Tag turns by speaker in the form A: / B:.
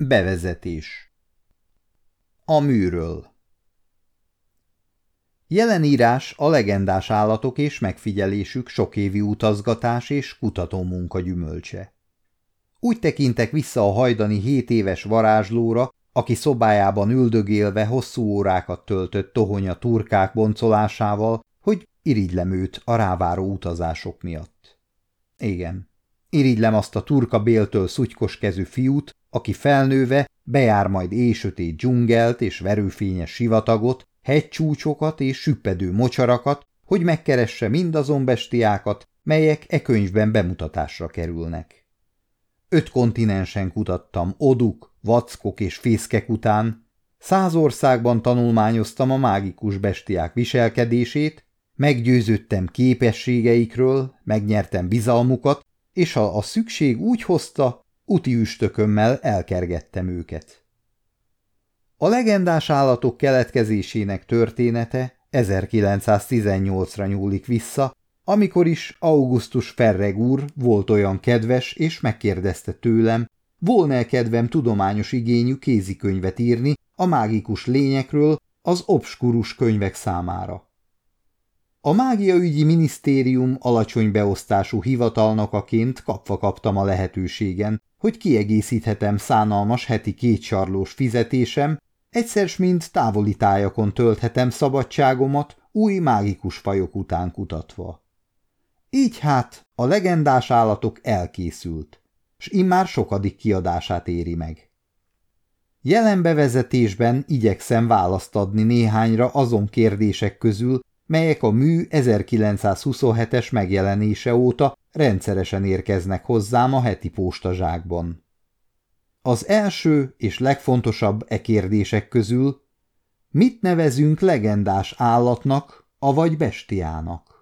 A: Bevezetés A műről Jelenírás a legendás állatok és megfigyelésük sokévi utazgatás és kutatómunka gyümölcse. Úgy tekintek vissza a hajdani hét éves varázslóra, aki szobájában üldögélve hosszú órákat töltött tohonya turkák boncolásával, hogy irigylem őt a ráváró utazások miatt. Igen, irigylem azt a turka béltől szutykos kezű fiút, aki felnőve bejár majd éjsötét dzsungelt és verőfényes sivatagot, hegycsúcsokat és süppedő mocsarakat, hogy megkeresse mindazon bestiákat, melyek e könyvben bemutatásra kerülnek. Öt kontinensen kutattam oduk, vackok és fészkek után, száz országban tanulmányoztam a mágikus bestiák viselkedését, meggyőződtem képességeikről, megnyertem bizalmukat, és ha a szükség úgy hozta, úti üstökömmel elkergettem őket. A legendás állatok keletkezésének története 1918-ra nyúlik vissza, amikor is Augustus Ferreg úr volt olyan kedves, és megkérdezte tőlem, volna-e kedvem tudományos igényű kézikönyvet írni a mágikus lényekről az obskurus könyvek számára. A mágiaügyi minisztérium alacsony beosztású hivatalnokaként kapva kaptam a lehetőségen, hogy kiegészíthetem szánalmas heti kétsarlós fizetésem, egyszer mint távoli tájakon tölthetem szabadságomat új mágikus fajok után kutatva. Így hát a legendás állatok elkészült, s immár sokadik kiadását éri meg. Jelen bevezetésben igyekszem választ adni néhányra azon kérdések közül, melyek a mű 1927-es megjelenése óta rendszeresen érkeznek hozzám a heti postazsákban. Az első és legfontosabb e kérdések közül, mit nevezünk legendás állatnak, avagy bestiának?